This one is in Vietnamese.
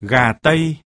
Gà Tây